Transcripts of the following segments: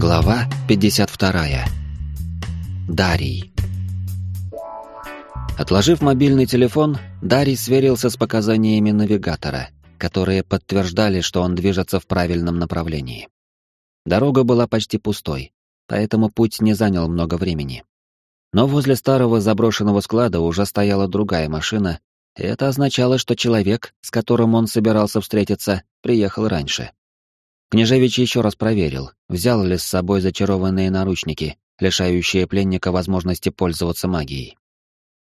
Глава 52. Дарий. Отложив мобильный телефон, Дарий сверился с показаниями навигатора, которые подтверждали, что он движется в правильном направлении. Дорога была почти пустой, поэтому путь не занял много времени. Но возле старого заброшенного склада уже стояла другая машина, и это означало, что человек, с которым он собирался встретиться, приехал раньше. Княжевич еще раз проверил, взял ли с собой зачарованные наручники, лишающие пленника возможности пользоваться магией.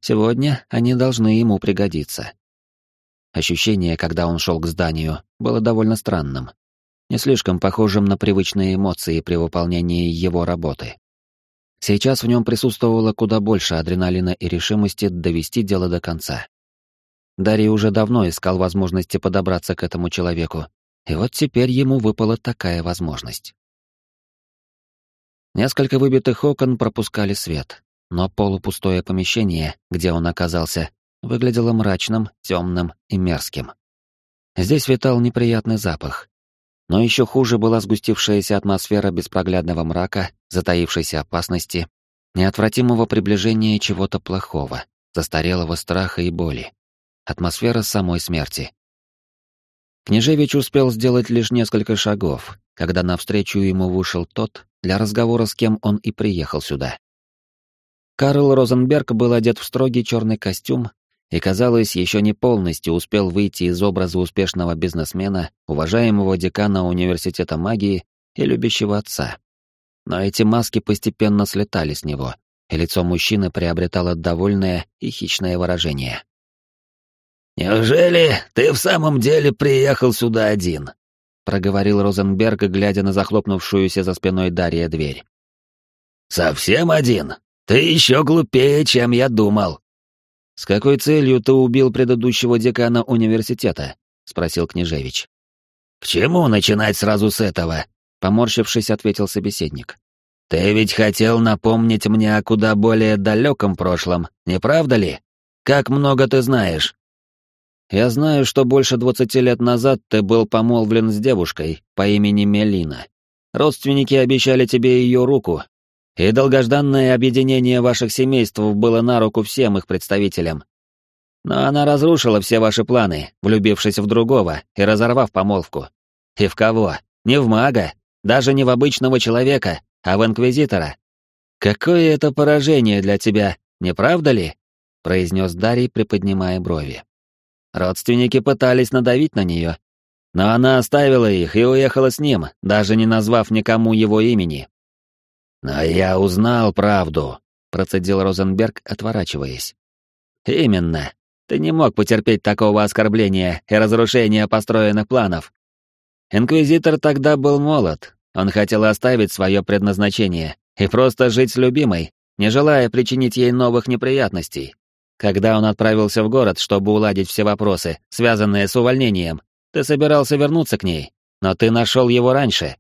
Сегодня они должны ему пригодиться. Ощущение, когда он шел к зданию, было довольно странным. Не слишком похожим на привычные эмоции при выполнении его работы. Сейчас в нем присутствовало куда больше адреналина и решимости довести дело до конца. Дарий уже давно искал возможности подобраться к этому человеку, и вот теперь ему выпала такая возможность. Несколько выбитых окон пропускали свет, но полупустое помещение, где он оказался, выглядело мрачным, темным и мерзким. Здесь витал неприятный запах. Но еще хуже была сгустившаяся атмосфера беспроглядного мрака, затаившейся опасности, неотвратимого приближения чего-то плохого, застарелого страха и боли. Атмосфера самой смерти. Княжевич успел сделать лишь несколько шагов, когда навстречу ему вышел тот, для разговора с кем он и приехал сюда. Карл Розенберг был одет в строгий черный костюм и, казалось, еще не полностью успел выйти из образа успешного бизнесмена, уважаемого декана университета магии и любящего отца. Но эти маски постепенно слетали с него, и лицо мужчины приобретало довольное и хищное выражение. «Неужели ты в самом деле приехал сюда один?» — проговорил Розенберг, глядя на захлопнувшуюся за спиной Дарья дверь. «Совсем один? Ты еще глупее, чем я думал». «С какой целью ты убил предыдущего декана университета?» — спросил Княжевич. «К чему начинать сразу с этого?» — поморщившись, ответил собеседник. «Ты ведь хотел напомнить мне о куда более далеком прошлом, не правда ли? Как много ты знаешь?» Я знаю, что больше двадцати лет назад ты был помолвлен с девушкой по имени Мелина. Родственники обещали тебе ее руку, и долгожданное объединение ваших семейств было на руку всем их представителям. Но она разрушила все ваши планы, влюбившись в другого и разорвав помолвку. И в кого? Не в мага, даже не в обычного человека, а в инквизитора. Какое это поражение для тебя, не правда ли? произнес Дарий, приподнимая брови. Родственники пытались надавить на нее, но она оставила их и уехала с ним, даже не назвав никому его имени. «Но я узнал правду», — процедил Розенберг, отворачиваясь. «Именно. Ты не мог потерпеть такого оскорбления и разрушения построенных планов. Инквизитор тогда был молод, он хотел оставить свое предназначение и просто жить с любимой, не желая причинить ей новых неприятностей. Когда он отправился в город, чтобы уладить все вопросы, связанные с увольнением, ты собирался вернуться к ней, но ты нашел его раньше.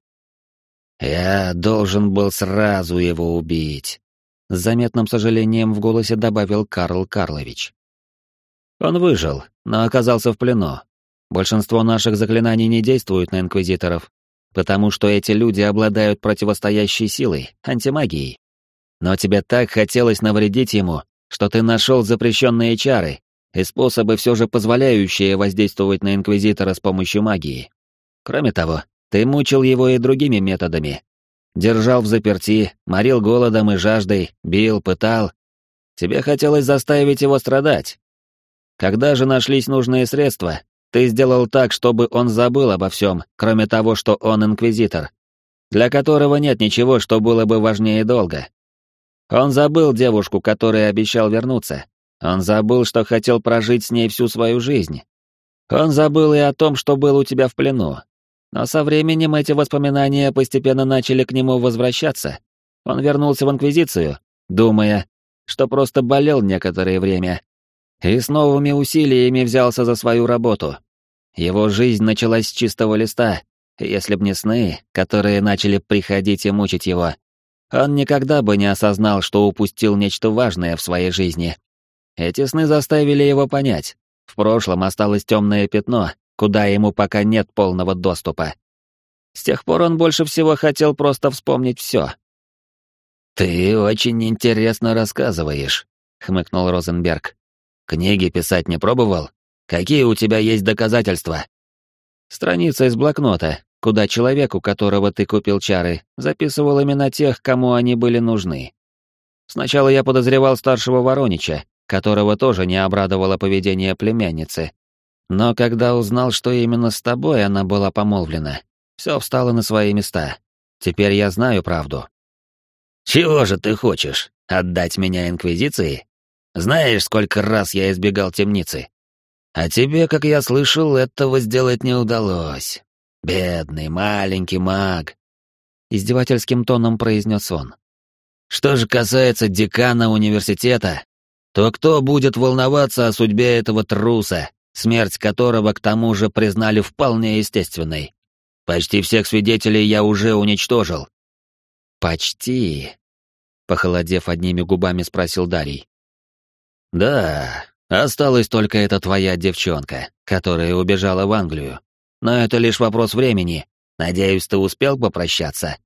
Я должен был сразу его убить. С заметным сожалением в голосе добавил Карл Карлович. Он выжил, но оказался в плену. Большинство наших заклинаний не действуют на инквизиторов, потому что эти люди обладают противостоящей силой, антимагией. Но тебе так хотелось навредить ему, что ты нашел запрещенные чары и способы, все же позволяющие воздействовать на Инквизитора с помощью магии. Кроме того, ты мучил его и другими методами. Держал в заперти, морил голодом и жаждой, бил, пытал. Тебе хотелось заставить его страдать. Когда же нашлись нужные средства, ты сделал так, чтобы он забыл обо всем, кроме того, что он инквизитор, для которого нет ничего, что было бы важнее долга. Он забыл девушку, которой обещал вернуться. Он забыл, что хотел прожить с ней всю свою жизнь. Он забыл и о том, что был у тебя в плену. Но со временем эти воспоминания постепенно начали к нему возвращаться. Он вернулся в Инквизицию, думая, что просто болел некоторое время, и с новыми усилиями взялся за свою работу. Его жизнь началась с чистого листа, если б не сны, которые начали приходить и мучить его, он никогда бы не осознал, что упустил нечто важное в своей жизни. Эти сны заставили его понять. В прошлом осталось темное пятно, куда ему пока нет полного доступа. С тех пор он больше всего хотел просто вспомнить все. «Ты очень интересно рассказываешь», — хмыкнул Розенберг. «Книги писать не пробовал? Какие у тебя есть доказательства?» Страница из блокнота, куда человек, у которого ты купил чары, записывал именно тех, кому они были нужны. Сначала я подозревал старшего Воронича, которого тоже не обрадовало поведение племянницы. Но когда узнал, что именно с тобой она была помолвлена, все встало на свои места. Теперь я знаю правду. «Чего же ты хочешь? Отдать меня Инквизиции? Знаешь, сколько раз я избегал темницы? А тебе, как я слышал, этого сделать не удалось. Бедный маленький маг!» Издевательским тоном произнес он. «Что же касается декана университета, то кто будет волноваться о судьбе этого труса, смерть которого к тому же признали вполне естественной? Почти всех свидетелей я уже уничтожил». «Почти», — похолодев одними губами, спросил Дарий. «Да, осталась только эта твоя девчонка, которая убежала в Англию. Но это лишь вопрос времени. Надеюсь, ты успел попрощаться.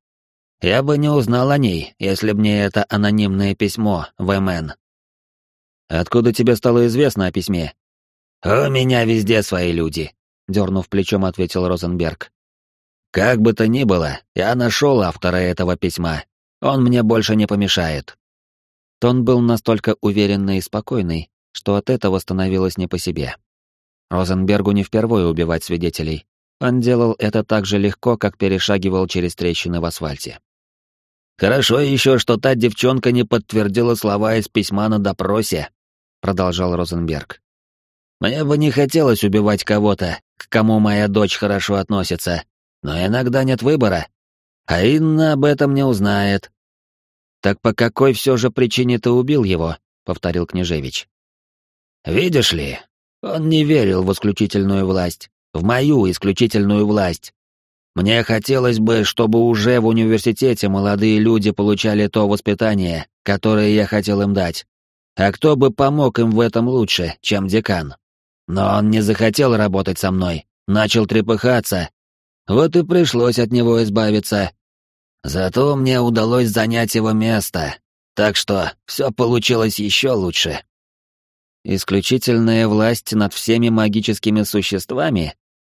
Я бы не узнал о ней, если б не это анонимное письмо в МН. Откуда тебе стало известно о письме? У меня везде свои люди, дернув плечом, ответил Розенберг. Как бы то ни было, я нашел автора этого письма. Он мне больше не помешает. Тон был настолько уверенный и спокойный, что от этого становилось не по себе. Розенбергу не впервые убивать свидетелей. Он делал это так же легко, как перешагивал через трещины в асфальте. «Хорошо еще, что та девчонка не подтвердила слова из письма на допросе», — продолжал Розенберг. «Мне бы не хотелось убивать кого-то, к кому моя дочь хорошо относится, но иногда нет выбора. А Инна об этом не узнает». «Так по какой все же причине ты убил его?» — повторил Княжевич. «Видишь ли, он не верил в исключительную власть, в мою исключительную власть. Мне хотелось бы, чтобы уже в университете молодые люди получали то воспитание, которое я хотел им дать. А кто бы помог им в этом лучше, чем декан? Но он не захотел работать со мной, начал трепыхаться. Вот и пришлось от него избавиться. Зато мне удалось занять его место, так что все получилось еще лучше. «Исключительная власть над всеми магическими существами?»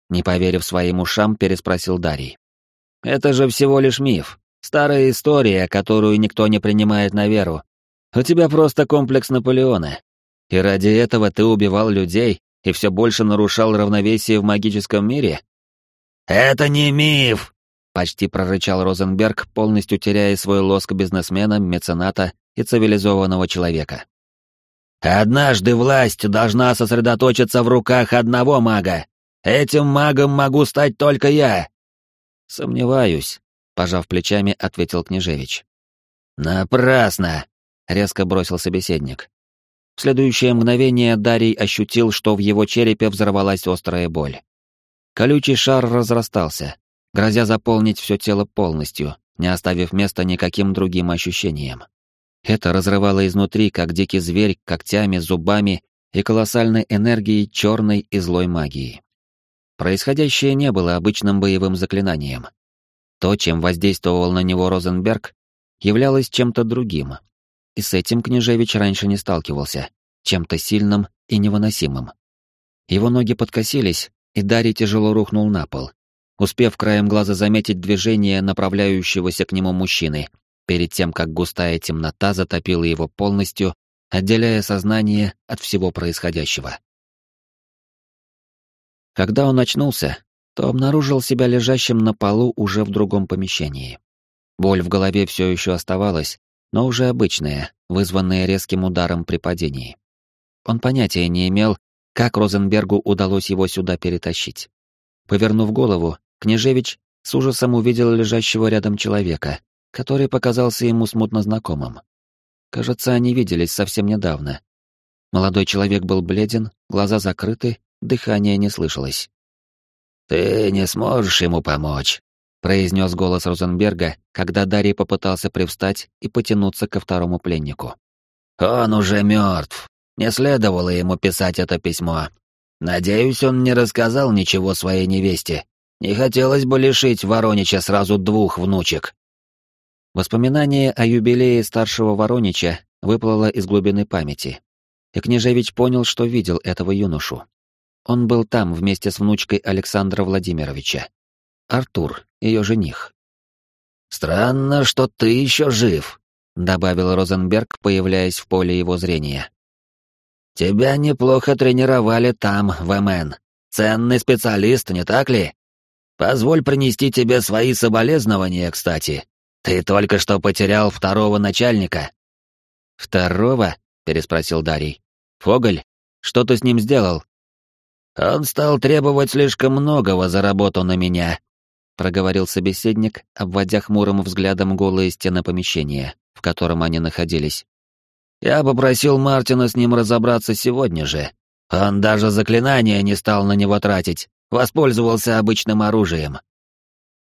Не поверив своим ушам, переспросил Дарий. «Это же всего лишь миф, старая история, которую никто не принимает на веру. У тебя просто комплекс Наполеона. И ради этого ты убивал людей и все больше нарушал равновесие в магическом мире?» «Это не миф!» — почти прорычал Розенберг, полностью теряя свой лоск бизнесмена, мецената и цивилизованного человека. Однажды власть должна сосредоточиться в руках одного мага. Этим магом могу стать только я. Сомневаюсь, пожав плечами, ответил княжевич. Напрасно, резко бросил собеседник. В следующее мгновение Дарий ощутил, что в его черепе взорвалась острая боль. Колючий шар разрастался, грозя заполнить все тело полностью, не оставив места никаким другим ощущениям. Это разрывало изнутри, как дикий зверь, когтями, зубами и колоссальной энергией черной и злой магии. Происходящее не было обычным боевым заклинанием. То, чем воздействовал на него Розенберг, являлось чем-то другим. И с этим Княжевич раньше не сталкивался, чем-то сильным и невыносимым. Его ноги подкосились, и Дарий тяжело рухнул на пол, успев краем глаза заметить движение направляющегося к нему мужчины — перед тем, как густая темнота затопила его полностью, отделяя сознание от всего происходящего. Когда он очнулся, то обнаружил себя лежащим на полу уже в другом помещении. Боль в голове все еще оставалась, но уже обычная, вызванная резким ударом при падении. Он понятия не имел, как Розенбергу удалось его сюда перетащить. Повернув голову, Княжевич с ужасом увидел лежащего рядом человека, который показался ему смутно знакомым. Кажется, они виделись совсем недавно. Молодой человек был бледен, глаза закрыты, дыхание не слышалось. «Ты не сможешь ему помочь», — произнес голос Розенберга, когда Дарий попытался привстать и потянуться ко второму пленнику. «Он уже мертв. Не следовало ему писать это письмо. Надеюсь, он не рассказал ничего своей невесте. Не хотелось бы лишить Воронича сразу двух внучек. Воспоминание о юбилее старшего Воронича выплыло из глубины памяти. И княжевич понял, что видел этого юношу. Он был там вместе с внучкой Александра Владимировича. Артур, ее жених. «Странно, что ты еще жив», — добавил Розенберг, появляясь в поле его зрения. «Тебя неплохо тренировали там, в МН. Ценный специалист, не так ли? Позволь принести тебе свои соболезнования, кстати. Ты только что потерял второго начальника». «Второго?» — переспросил Дарий. «Фоголь? Что ты с ним сделал?» «Он стал требовать слишком многого за работу на меня», — проговорил собеседник, обводя хмурым взглядом голые стены помещения, в котором они находились. «Я попросил Мартина с ним разобраться сегодня же. Он даже заклинания не стал на него тратить, воспользовался обычным оружием».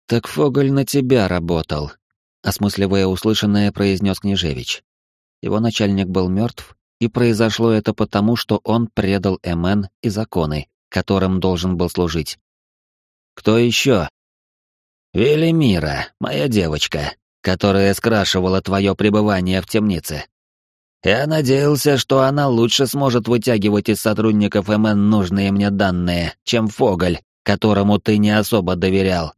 «Так Фоголь на тебя работал», — осмысливая услышанное, произнес Княжевич. Его начальник был мертв, и произошло это потому, что он предал МН и законы, которым должен был служить. «Кто еще?» «Велимира, моя девочка, которая скрашивала твое пребывание в темнице. Я надеялся, что она лучше сможет вытягивать из сотрудников МН нужные мне данные, чем Фоголь, которому ты не особо доверял.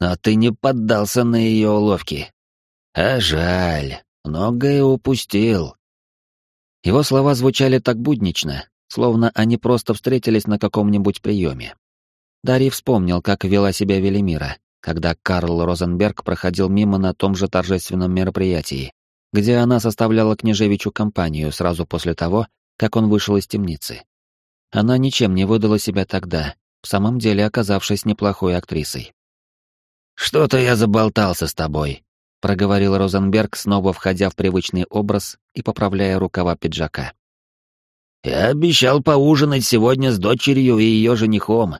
Но ты не поддался на ее уловки. А жаль, многое упустил. Его слова звучали так буднично, словно они просто встретились на каком-нибудь приеме. Дарий вспомнил, как вела себя Велимира, когда Карл Розенберг проходил мимо на том же торжественном мероприятии, где она составляла княжевичу компанию сразу после того, как он вышел из темницы. Она ничем не выдала себя тогда, в самом деле оказавшись неплохой актрисой. «Что-то я заболтался с тобой», — проговорил Розенберг, снова входя в привычный образ и поправляя рукава пиджака. «Я обещал поужинать сегодня с дочерью и ее женихом.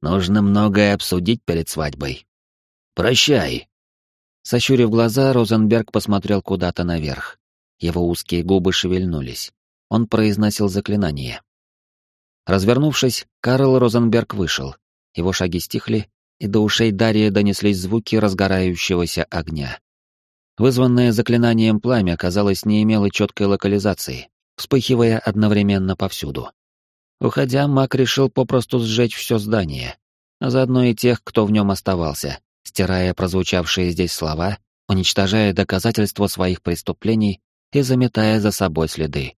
Нужно многое обсудить перед свадьбой. Прощай». Сощурив глаза, Розенберг посмотрел куда-то наверх. Его узкие губы шевельнулись. Он произносил заклинание. Развернувшись, Карл Розенберг вышел. Его шаги стихли, и до ушей Дарьи донеслись звуки разгорающегося огня. Вызванное заклинанием пламя, казалось, не имело четкой локализации, вспыхивая одновременно повсюду. Уходя, маг решил попросту сжечь все здание, а заодно и тех, кто в нем оставался, стирая прозвучавшие здесь слова, уничтожая доказательства своих преступлений и заметая за собой следы.